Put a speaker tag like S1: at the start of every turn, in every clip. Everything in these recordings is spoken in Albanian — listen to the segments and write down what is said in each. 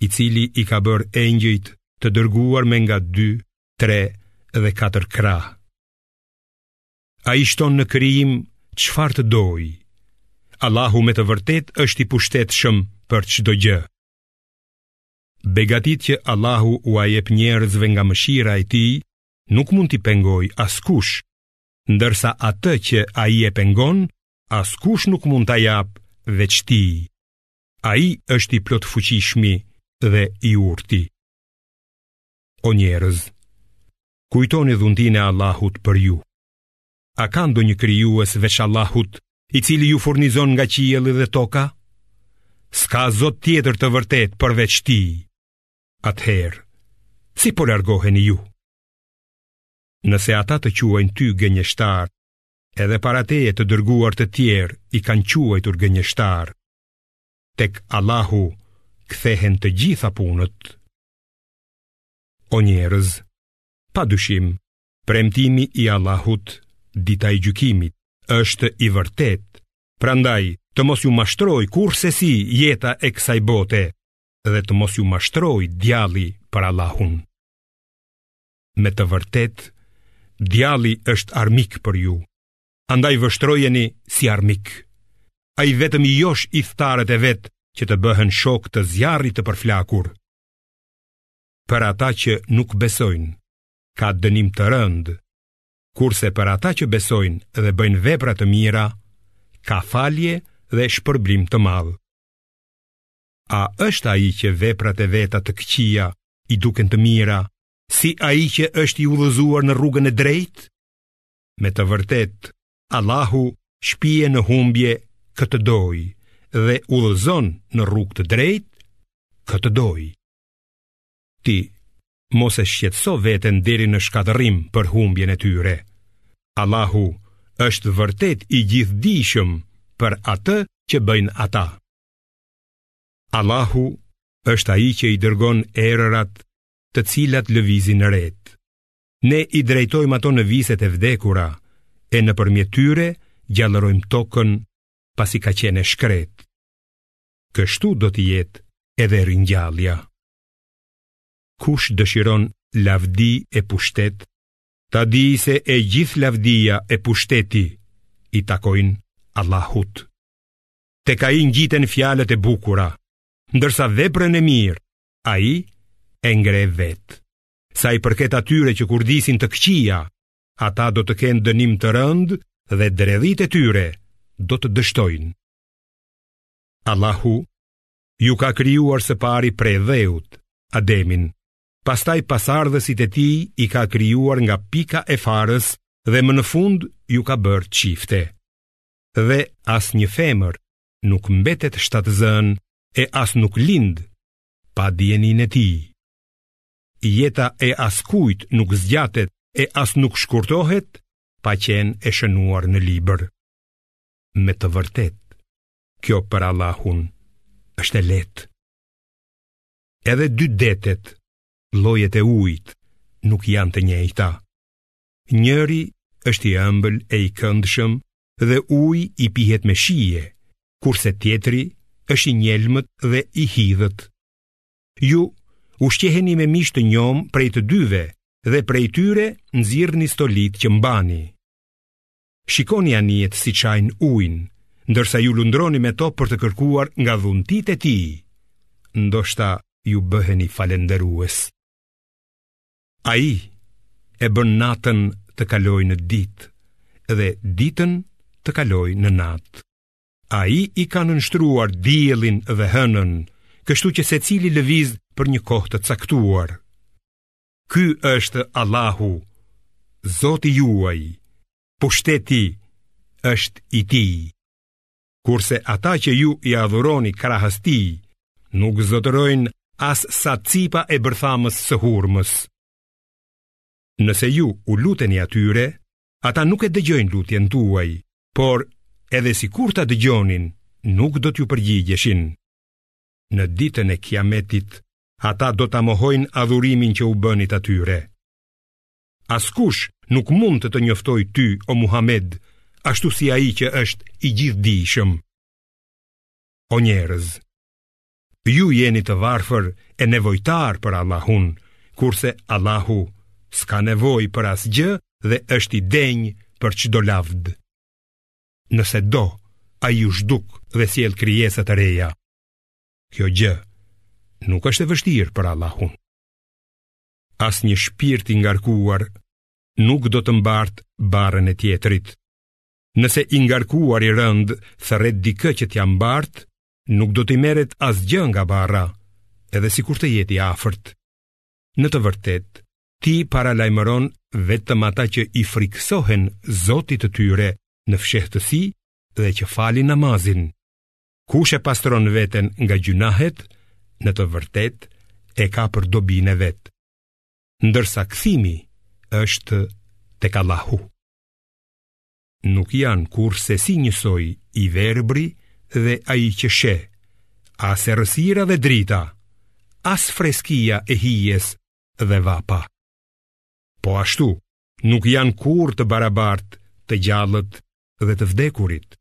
S1: i cili i ka bërë engjëjt të dërguar me nga dy, tre dhe katër krahë. Ai shton në krijim çfarë të dojë. Allahu me të vërtetë është i pushtetshëm për çdo gjë. Begatitë që Allahu ua jep njerëzve nga mëshira e tij nuk mund t'i pengojë askush, ndërsa atë që ai e pengon, askush nuk mund ta japë veç tij Ai është i plotfuqishmi dhe i urti. O njerëz, kujtoni dhuntinë e Allahut për ju. A ka ndonjë krijues veç Allahut, i cili ju furnizon nga qielli dhe toka? S'ka zot tjetër të vërtetë përveç tij. Atëherë, si po largoheni ju? Nëse ata të quajnë ty gënjeshtar, Edhe para teje të dërguar të tjerë i kanë quajtur gënjeshtarë. Tek Allahu kthehen të gjitha punët. O njerëz, pa dyshim, premtimi i Allahut, dita i gjykimit, është i vërtetë. Prandaj, të mos ju mashtrojë kurrsesi jeta e kësaj bote dhe të mos ju mashtrojë djalli për Allahun. Me të vërtetë, djalli është armik për ju, andaj vështrojeni si armik. Ai vetëm i josh ithtarët e vet që të bëhen shokë të zjarrit të përflakur. Për ata që nuk besojnë, ka dënim të rëndë, kurse për ata që besojnë dhe bëjnë vepra të mira, ka falje dhe shpërblim të madh. A është ai që veprat e veta të këqija i duken të mira, si ai që është i udhëzuar në rrugën e drejtë? Me të vërtetë, Allahu shpie në humbje kë të dojë dhe udhëzon në rrugë të drejtë kë të dojë. Ti, mos e shqetëso veten deri në shkatërrim për humbjen e tyre. Allahu është vërtet i gjithëdijshëm për atë që bëjnë ata. Allahu është ai që i dërgon erërat të cilat lëvizin retë. Ne i drejtojmë ato në viset e vdekura e nëpërmjet tyre gjallërojmë tokën pasi ka qenë e shkretë. Kështu do të jetë edhe ringjallja. Kush dëshiron lavdi e pushtet, ta dijë se e gjithë lavdia e pushteti i takojnë Allahut. Tek ai ngjiten fjalët e bukura, ndërsa veprën e mirë ai e ngre vetë. Sa i përket atyre që kurdisin të këqija, ata do të kenë dënim të rëndë dhe dredhitë e tyre do të dështojnë. Allahu ju ka krijuar së pari prej dheut, Ademin. Pastaj pasardhësit e tij i ka krijuar nga pika e farës dhe më në fund ju ka bërë çifte. dhe asnjë femër nuk mbetet shtatzënë e as nuk lind pa dijeninë e tij. Jeta e askujt nuk zgjatet e as nuk shkurtohet pa qenë e shënuar në libër. Me të vërtetë, kjo për Allahun është e lehtë. Edhe dy detet, llojet e ujit, nuk janë të njëjta. Njëri është i ëmbël e i këndshëm dhe uji i pihet me shije, kurse tjetri është i njelmët dhe i hidhët. Ju ushqeheni me mish të njomë prej të dyve dhe prej tyre nxirrni stolitë që mbani. Shikoni anijet si çajnë ujin, ndërsa ju lundroni me to për të kërkuar nga dhuntitë e tij, ndoshta ju bëheni falënderues. Ai e bën natën të kalojë në ditë dhe ditën të kalojë në natë. Ai i ka nënshtruar diellin dhe hënën, kështu që secili lëviz për një kohë të caktuar. Ky është Allahu, Zoti juaj. Pushteti është i Tij. kurse ata që ju i adhuroni krahas tij, nuk zotërojnë as sa cipa e bërthamës së hurmës. Nëse ju u luteni atyre, ata nuk e dëgjojnë lutjen tuaj, por edhe sikur ta dëgjonin, nuk do t'ju përgjigjeshin. Në ditën e kiametit, ata do ta mohojnë adhurimin që u bënit atyre. Askush nuk mund të të njoftojë ty o Muhamed ashtu si ai që është i gjithëdijshëm. O njerëz, ju jeni të varfër e nevojtarë për Allahun, kurse Allahu s'ka nevojë për asgjë dhe është i denjë për çdo lavd. Nëse do, ai ju zhduk dhe sjell krijesa të reja. Kjo gjë nuk është e vështirë për Allahun. asnjë shpirt i ngarkuar nuk do të mbartë barrën e tjetrit. Nëse i ngarkuar i rëndë thërret dikë që t'ia mbartë, nuk do t'i merret asgjë nga barra, edhe sikur të jetë i afërt. Në të vërtetë, ti paralajmëron vetëm ata që i frikësohen Zotit të tyre në fshehtësi dhe që falin namazin. Kush e pastron veten nga gjynahet, në të vërtetë e ka për dobinë e vet. Ndërsa kthimi është tek Allahu. Nuk janë kurrsesi njësoj i verbri dhe ai që sheh, as errësira dhe drita, as freskia e hijes dhe vapa. Po ashtu, nuk janë kurrë të barabartë të gjallët dhe të vdekurit.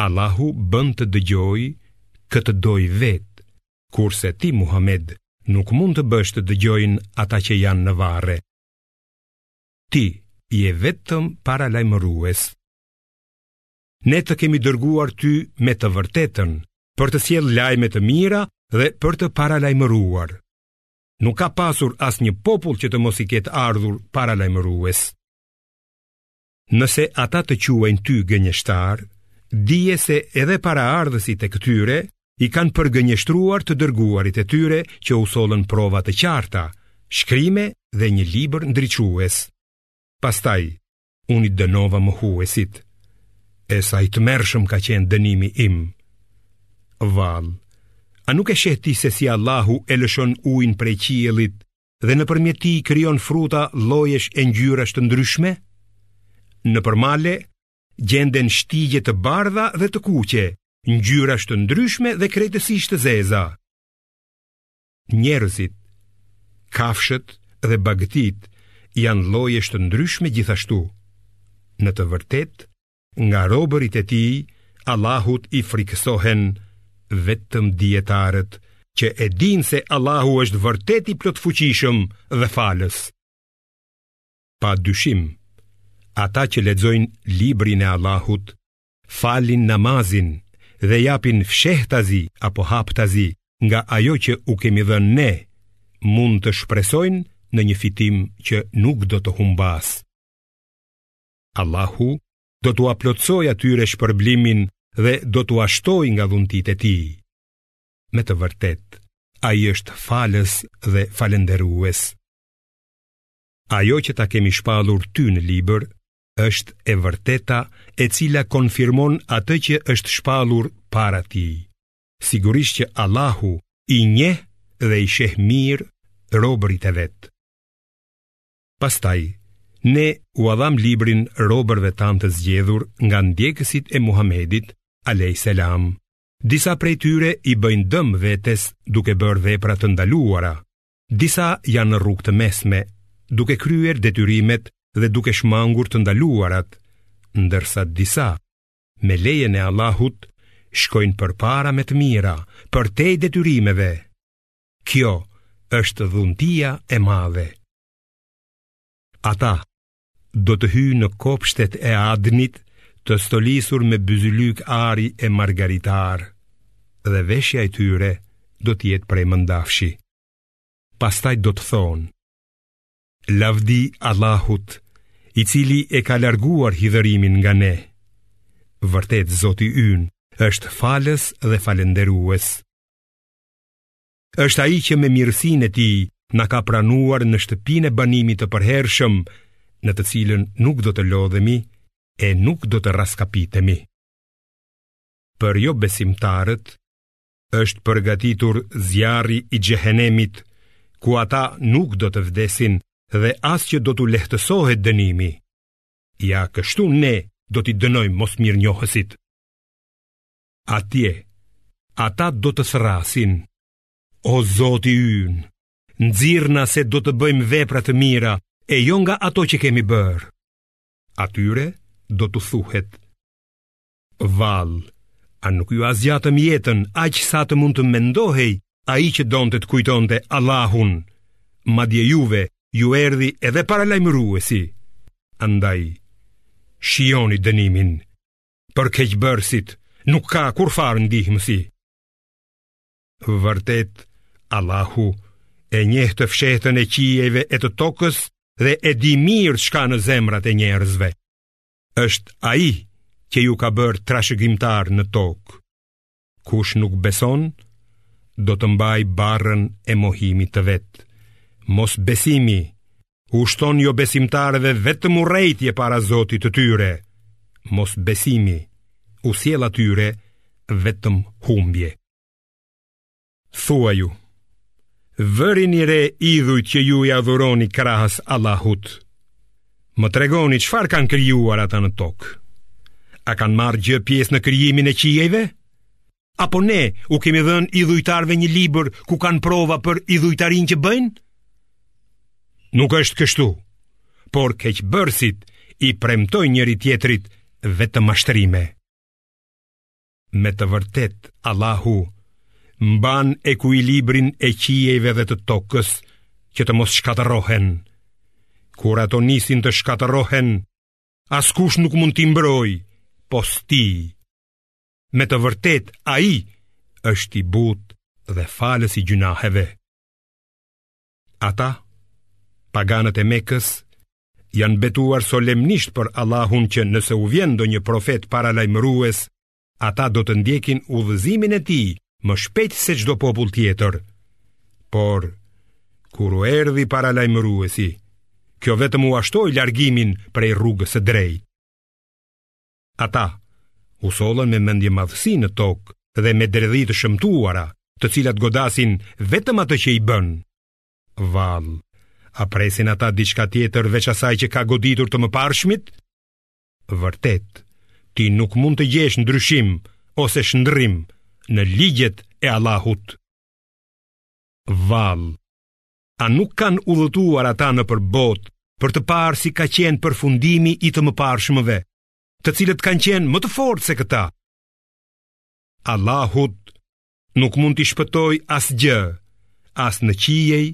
S1: Allahu bën të dëgjojë kë të dojë vetë, kurse ti Muhamed nuk mund të bësh të dëgjojnë ata që janë në varre. Ti je vetëm paralajmërues. Ne të kemi dërguar ty me të vërtetën për të sjellë lajme të mira dhe për të paralajmëruar. Nuk ka pasur asnjë popull që të mos i ketë ardhur paralajmërues. Nëse ata të quajnë ty gënjeshtar, dije se edhe paraardhësit e këtyre i kanë përgënjeshtruar të dërguarit e tyre që u sollën prova të qarta, shkrime dhe një libër ndriçues. Pastaj, unë i dënova mohuesit, e sa i tmerrshëm ka qenë dënimi im. Vallë, a nuk e sheh ti se si Allahu e lëshon ujin prej qiellit dhe nëpërmjet tij krijon fruta llojesh e ngjyrash të ndryshme, nëpër male gjenden shtigje të bardha dhe të kuqe, ngjyrash të ndryshme dhe krejtësisht të zeza. Njerëzit, kafshët dhe bagëtitë janë llojesh të ndryshme gjithashtu. Në të vërtetë, Nga robërit e tij, Allahut i frikësohen vetëm dijetarët që e dinë se Allahu është vërtet i plotfuqishëm dhe falës. Pa dyshim, ata që lexojnë librin e Allahut, falin namazin dhe japin fshehtazi apo haptazi nga ajo që u kemi dhënë ne, mund të shpresojnë në një fitim që nuk do të humbasë. Allahu do t'ua plotësojë atyre shpërblimin dhe do t'ua shtojë nga dhuntitë e tij. Me të vërtetë, ai është falës dhe falënderues. Ajo që ta kemi shpallur ty në libër, është e vërteta e cila konfirmon atë që është shpallur para tij. Sigurisht që Allahu i njeh dhe i sheh mirë robërit e vet. Pastaj, ne ua dhamë librin robërve tanë të zgjedhur nga ndjekësit e Muhamedit, alejhi selam. Disa prej tyre i bëjnë dëm vetes duke bërë vepra të ndaluara, disa janë në rrugë të mesme, duke kryer detyrimet dhe duke shmangur të ndaluarat, ndërsa disa, me lejen e Allahut, shkojnë përpara me të mira, përtej detyrimeve. Kjo është dhuntia e madhe. Ata do të hyjnë në kopshtet e Adnit të stolisur me byzylykë ari e margaritarë dhe veshja e tyre do të jetë prej mëndafshi. Pastaj do të thonë: Lavdi Allahut, i cili e ka larguar hidhërimin nga ne. Vërtet Zoti ynë është falës dhe falënderues. Është ai që me mirësinë e tij na ka pranuar në shtëpinë e banimit të përhershëm, në të cilën nuk do të lodhemi e nuk do të raskapitemi. Për jobesimtarët, është përgatitur zjarri i xhehenemit, ku ata nuk do të vdesin dhe as që do t'u lehtësohet dënimi. Ja kështu ne do t'i dënojmë mosmirënjohësit. atje, ata do të thërrasin. O Zoti ynë, nxirrna se do të bëjmë vepra të mira e jo nga ato që kemi bërë. Atyre do t'u thuhet: Vallë, a nuk jua zgjatëm jetën aq sa të mund të mendohej ai që donte të kujtonte Allahun? Madje juve ju erdhi edhe paralajmëruesi. Andaj, shijoni dënimin. për keqbërësit nuk ka kurrfarë ndihmësi. Vërtet, Allahu e njeh të fshehtën e qiejve e të tokës dhe e di mirë ç'ka në zemrat e njerëzve. Është ai që ju ka bërë trashëgimtarë në tokë. Kush nuk beson, do të mbajë barrën e mohimit të vet. Mosbesimi u shton jobesimtarëve vetëm urrejtje para Zotit të tyre. Mosbesimi u sjell atyre vetëm humbje. Thuaju, vërini re idhujt që ju i adhuroni krahas Allahut. Më tregoni çfarë kanë krijuar ata në tokë. A kanë marrë gjë pjesë në krijimin e qiejve? Apo ne u kemi dhënë idhujtarëve një libër ku kanë prova për idhujtarinë që bëjnë? Nuk është kështu, por keqbërësit i premtojnë njëri-tjetrit vetëm mashtrime. Me të vërtetë, Allahu mban ekuilibrin e qiejve dhe të tokës që të mos shkatërrohen. Kur ato nisin të shkatërrohen, askush nuk mund t'i mbrojë, pos tij. Me të vërtetë, ai është i butë dhe falës i gjynaheve. Ata, paganët e Mekës, janë betuar solemnisht për Allahun që nëse u vjen ndonjë profet paralajmërues, ata do të ndjekin udhëzimin e tij më shpejt se çdo popull tjetër. Por, kur u erdhi paralajmëruesi, kjo vetëm ua shtoi largimin prej rrugës së drejtë. Ata, u sollën me mendjemadhësi në tokë dhe me dredhi të shëmtuara, të cilat godasin vetëm atë që i bën. Vallë, a presin ata diçka tjetër veç asaj që ka goditur të mëparshmit? Vërtet, ti nuk mund të gjesh ndryshim ose shndërrim në ligjet e Allahut. Vallë, a nuk kanë udhëtuar ata nëpër botë për të parë si ka qenë përfundimi i të mëparshmëve, të cilët kanë qenë më të fortë se këta? Allahut nuk mund t'i shpëtojë asgjë, as në qiej,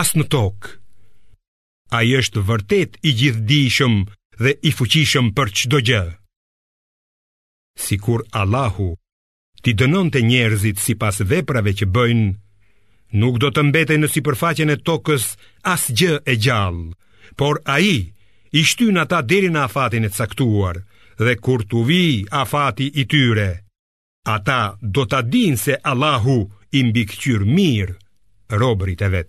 S1: as në tokë. Ai është vërtet i gjithëdijshëm dhe i fuqishëm për çdo gjë. Sikur Allahu t'i dënonte njerëzit sipas veprave që bëjnë, nuk do të mbetej në sipërfaqen e tokës asgjë e gjallë, por ai i shtyn ata deri në afatin e caktuar, dhe kur t'u vijë afati i tyre, Ata do ta dinë se Allahu i mbikëqyr mirë robërit e vet.